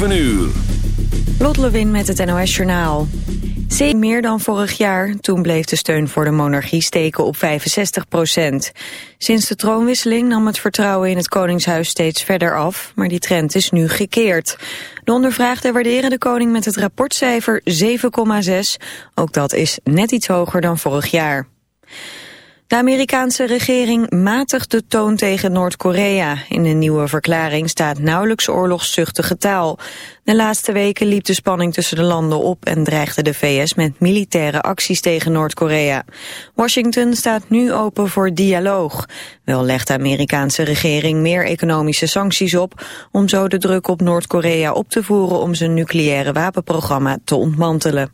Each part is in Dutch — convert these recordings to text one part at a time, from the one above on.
7 uur. Lot Lewin met het NOS Journaal. Zeker meer dan vorig jaar. Toen bleef de steun voor de monarchie steken op 65 procent. Sinds de troonwisseling nam het vertrouwen in het Koningshuis steeds verder af. Maar die trend is nu gekeerd. De ondervraagden waarderen de koning met het rapportcijfer 7,6. Ook dat is net iets hoger dan vorig jaar. De Amerikaanse regering matigt de toon tegen Noord-Korea. In een nieuwe verklaring staat nauwelijks oorlogszuchtige taal. De laatste weken liep de spanning tussen de landen op... en dreigde de VS met militaire acties tegen Noord-Korea. Washington staat nu open voor dialoog. Wel legt de Amerikaanse regering meer economische sancties op... om zo de druk op Noord-Korea op te voeren... om zijn nucleaire wapenprogramma te ontmantelen.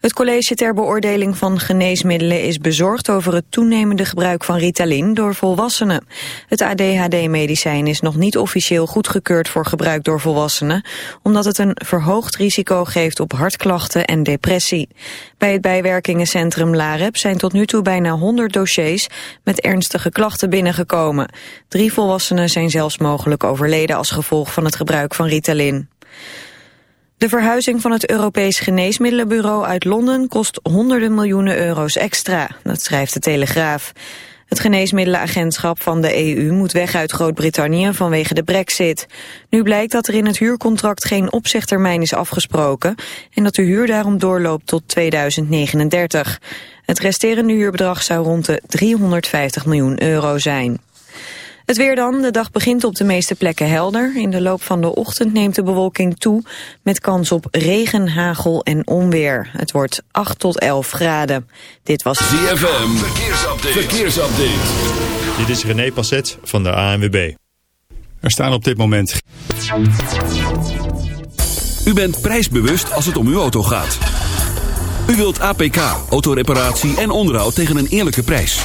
Het college ter beoordeling van geneesmiddelen is bezorgd over het toenemende gebruik van Ritalin door volwassenen. Het ADHD-medicijn is nog niet officieel goedgekeurd voor gebruik door volwassenen, omdat het een verhoogd risico geeft op hartklachten en depressie. Bij het bijwerkingencentrum LAREP zijn tot nu toe bijna 100 dossiers met ernstige klachten binnengekomen. Drie volwassenen zijn zelfs mogelijk overleden als gevolg van het gebruik van Ritalin. De verhuizing van het Europees Geneesmiddelenbureau uit Londen kost honderden miljoenen euro's extra, dat schrijft de Telegraaf. Het geneesmiddelenagentschap van de EU moet weg uit Groot-Brittannië vanwege de brexit. Nu blijkt dat er in het huurcontract geen opzegtermijn is afgesproken en dat de huur daarom doorloopt tot 2039. Het resterende huurbedrag zou rond de 350 miljoen euro zijn. Het weer dan. De dag begint op de meeste plekken helder. In de loop van de ochtend neemt de bewolking toe... met kans op regen, hagel en onweer. Het wordt 8 tot 11 graden. Dit was ZFM. Verkeersupdate. Verkeersupdate. Dit is René Passet van de ANWB. Er staan op dit moment... U bent prijsbewust als het om uw auto gaat. U wilt APK, autoreparatie en onderhoud tegen een eerlijke prijs.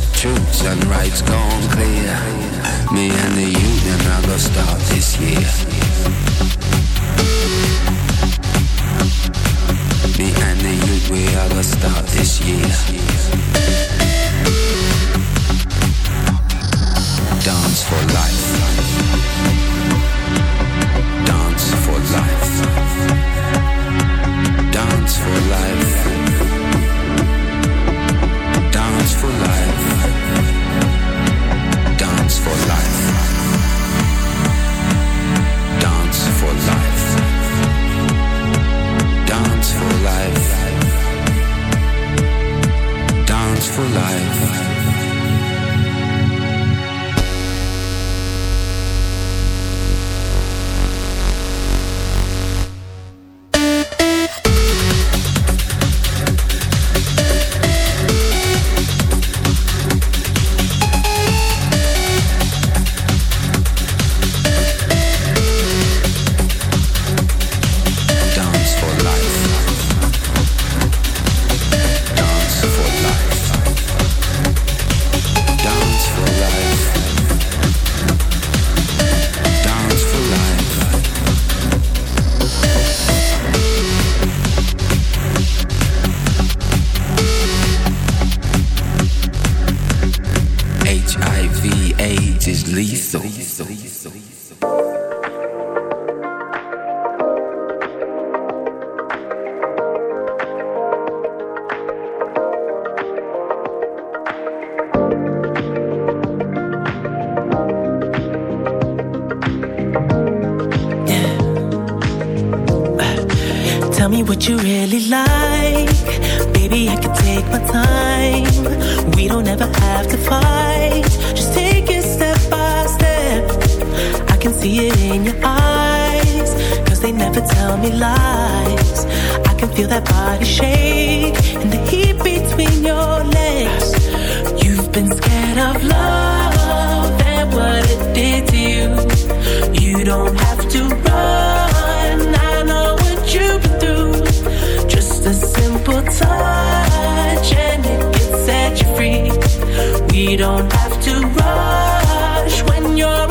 and rights gone clear. Me and the union are gonna start this year. Me and the youth, we are gonna start this year. Dance for life. Dance for life. Dance for life. So. That body shake and the heat between your legs. You've been scared of love and what it did to you. You don't have to run. I know what you've been through. Just a simple touch and it can set you free. We don't have to rush when you're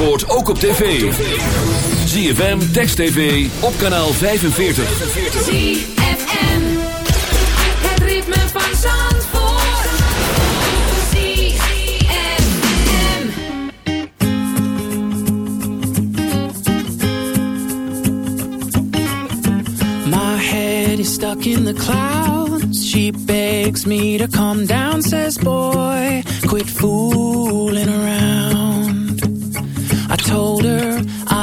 Zandvoort ook op tv. ZFM, Text TV, op kanaal 45. ZFM, ritme van Zandvoort. ZFM. My head is stuck in the clouds.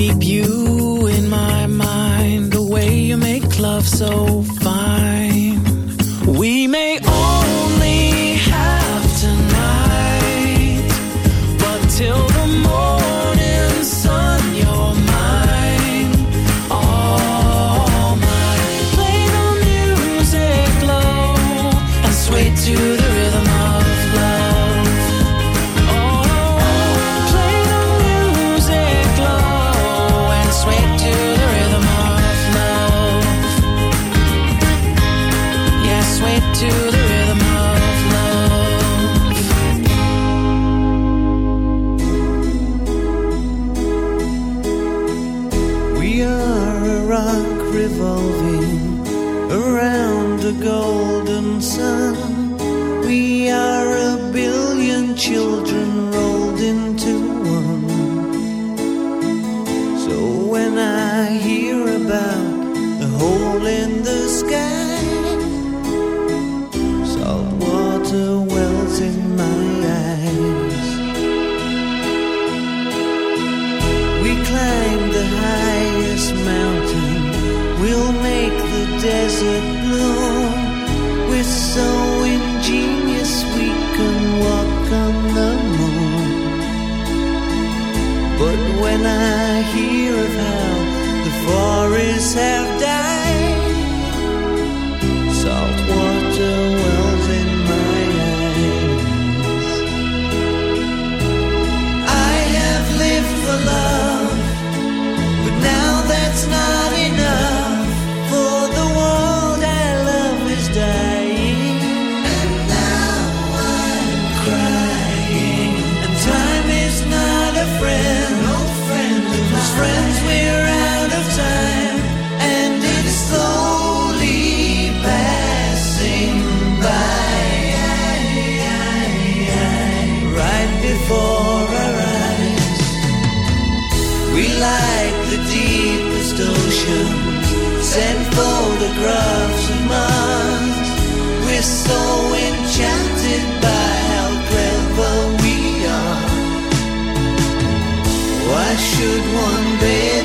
keep you But when I hear of how the forests have died photographs of Mars. We're so enchanted by how clever we are. Why should one bear?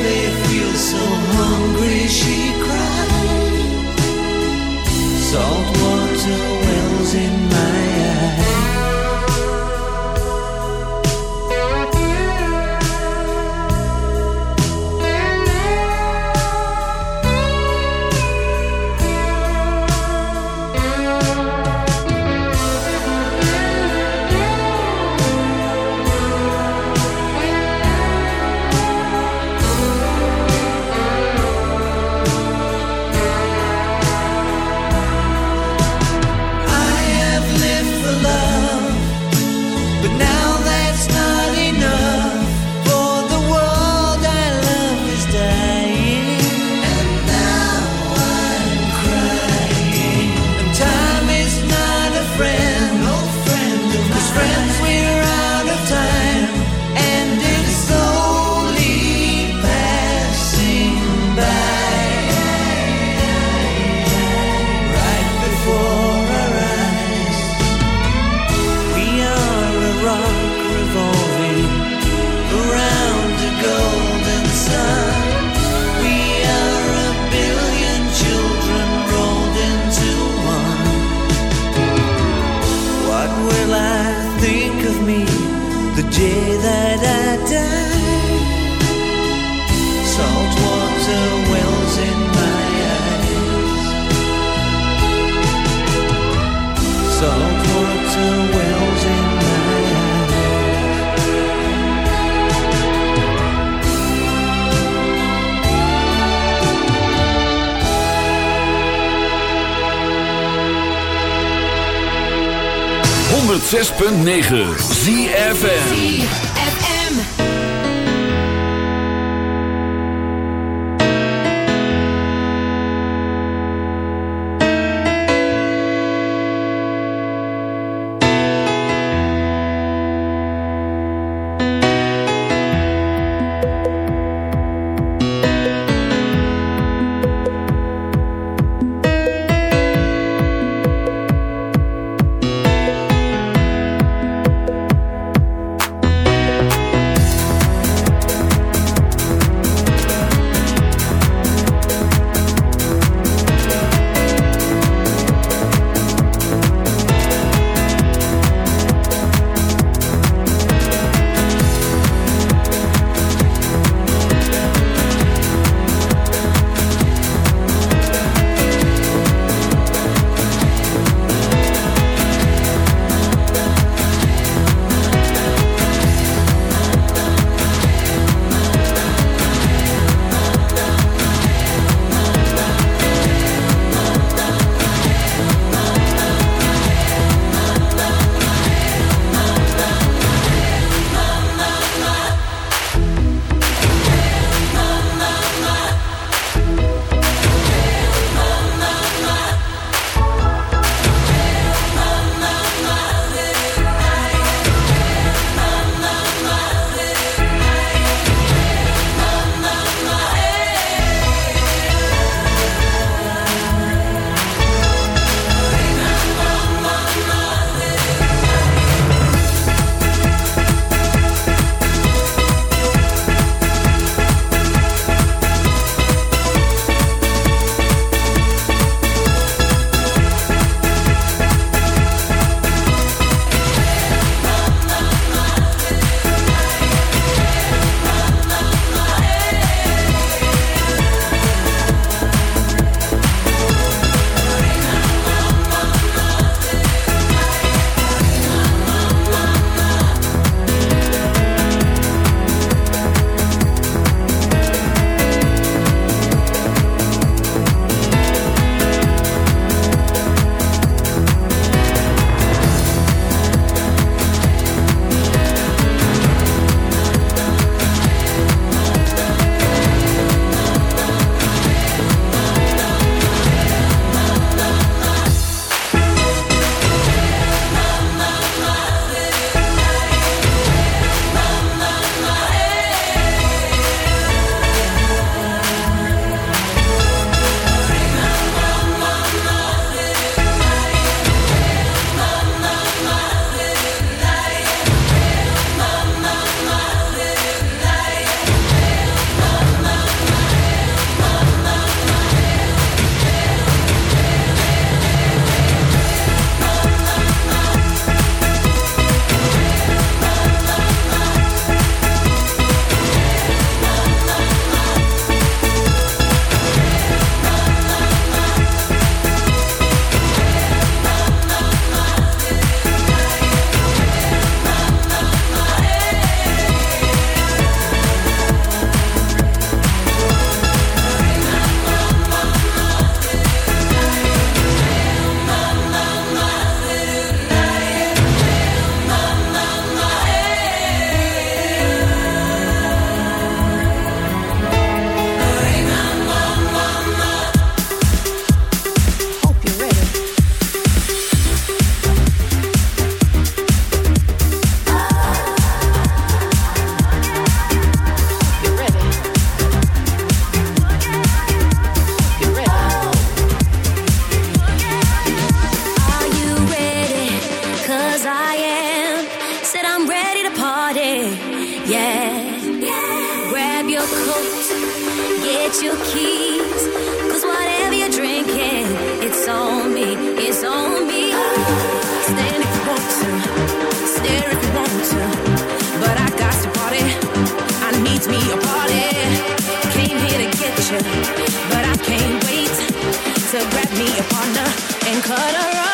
106.9 ZFN cut around.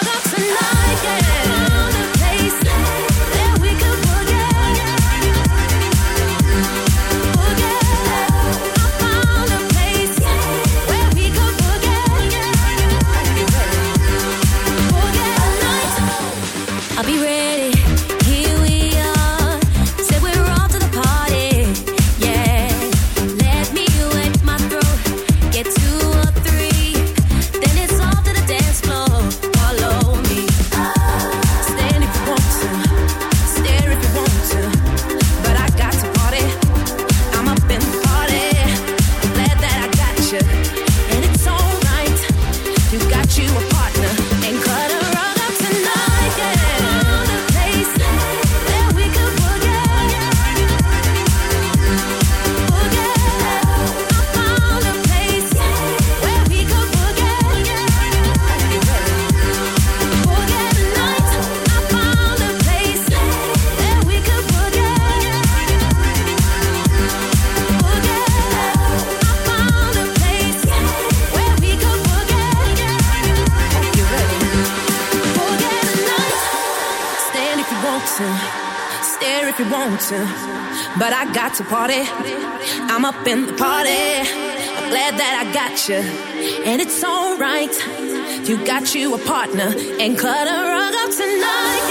you, and it's alright. You got you a partner, and cut a rug up tonight.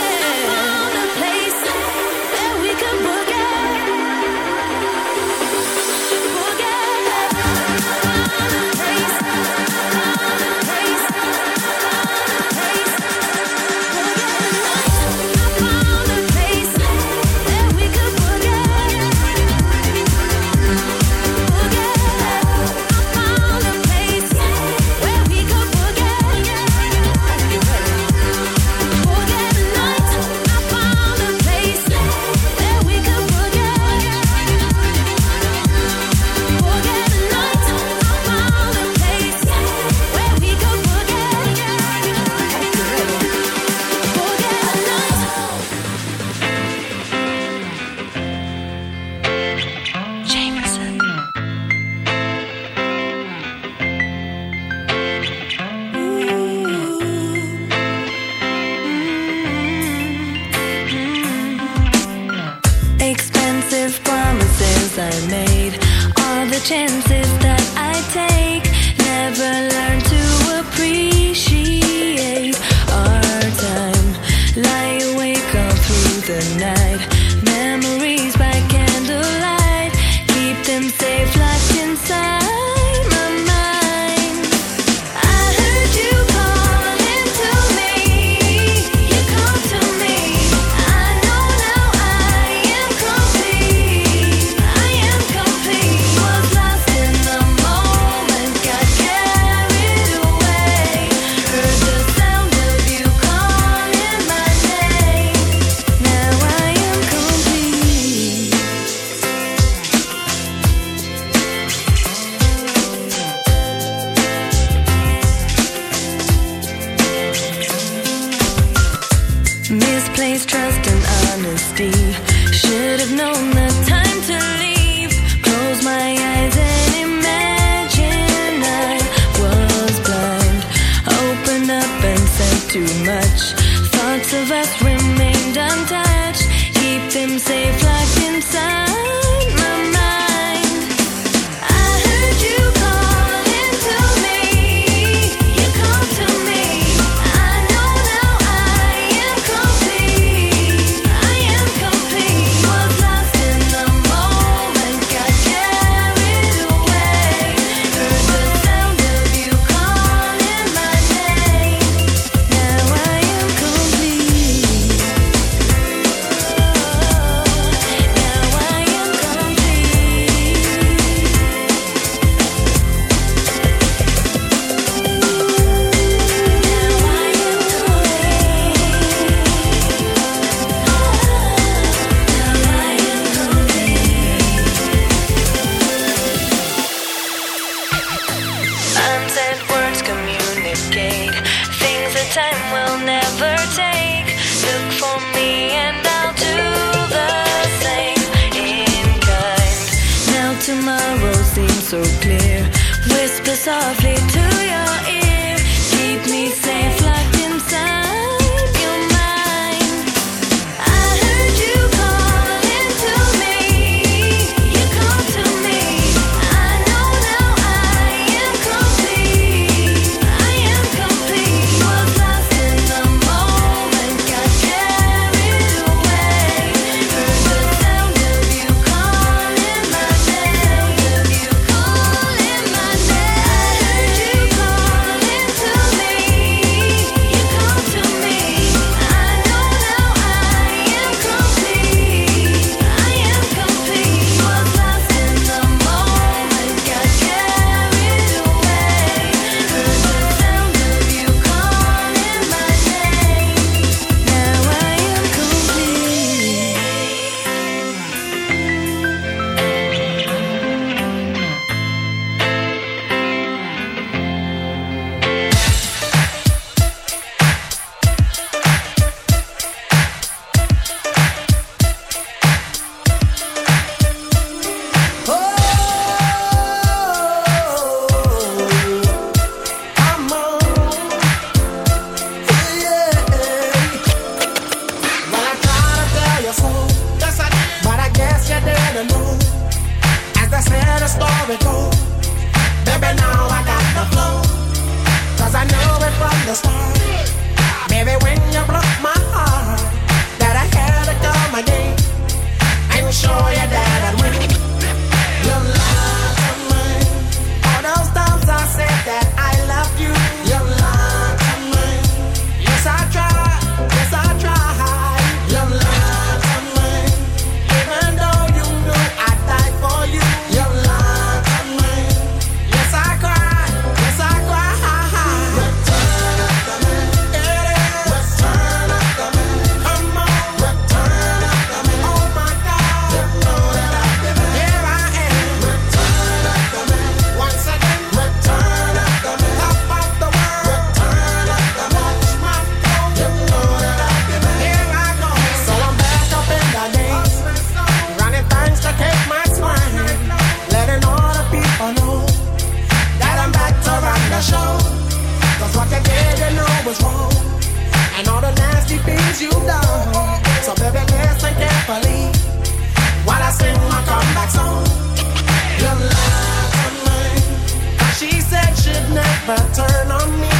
Never turn on me.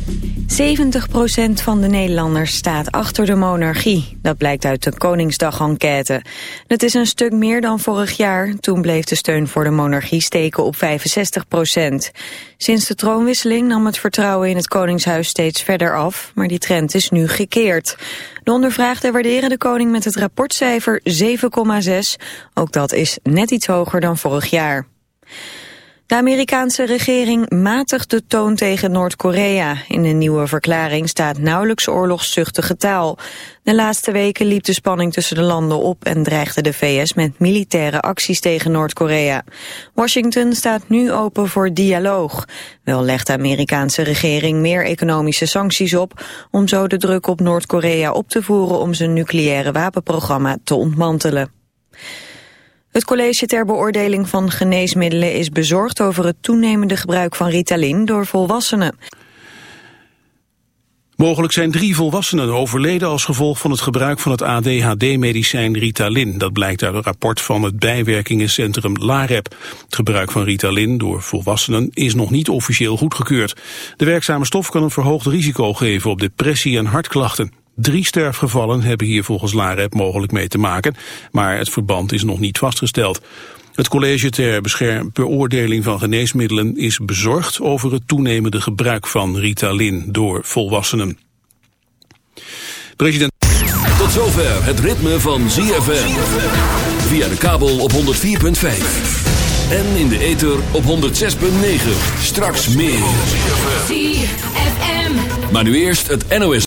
70% van de Nederlanders staat achter de monarchie. Dat blijkt uit de Koningsdag-enquête. Het is een stuk meer dan vorig jaar. Toen bleef de steun voor de monarchie steken op 65%. Sinds de troonwisseling nam het vertrouwen in het Koningshuis steeds verder af. Maar die trend is nu gekeerd. De ondervraagden waarderen de koning met het rapportcijfer 7,6. Ook dat is net iets hoger dan vorig jaar. De Amerikaanse regering matigt de toon tegen Noord-Korea. In een nieuwe verklaring staat nauwelijks oorlogszuchtige taal. De laatste weken liep de spanning tussen de landen op... en dreigde de VS met militaire acties tegen Noord-Korea. Washington staat nu open voor dialoog. Wel legt de Amerikaanse regering meer economische sancties op... om zo de druk op Noord-Korea op te voeren... om zijn nucleaire wapenprogramma te ontmantelen. Het college ter beoordeling van geneesmiddelen is bezorgd over het toenemende gebruik van Ritalin door volwassenen. Mogelijk zijn drie volwassenen overleden als gevolg van het gebruik van het ADHD-medicijn Ritalin. Dat blijkt uit een rapport van het bijwerkingencentrum LAREP. Het gebruik van Ritalin door volwassenen is nog niet officieel goedgekeurd. De werkzame stof kan een verhoogd risico geven op depressie en hartklachten. Drie sterfgevallen hebben hier volgens LAREP mogelijk mee te maken, maar het verband is nog niet vastgesteld. Het college ter bescherm- beoordeling van geneesmiddelen is bezorgd over het toenemende gebruik van Ritalin door volwassenen. President Tot zover het ritme van ZFM. Via de kabel op 104.5. En in de ether op 106.9. Straks meer. ZFM. Maar nu eerst het NOS.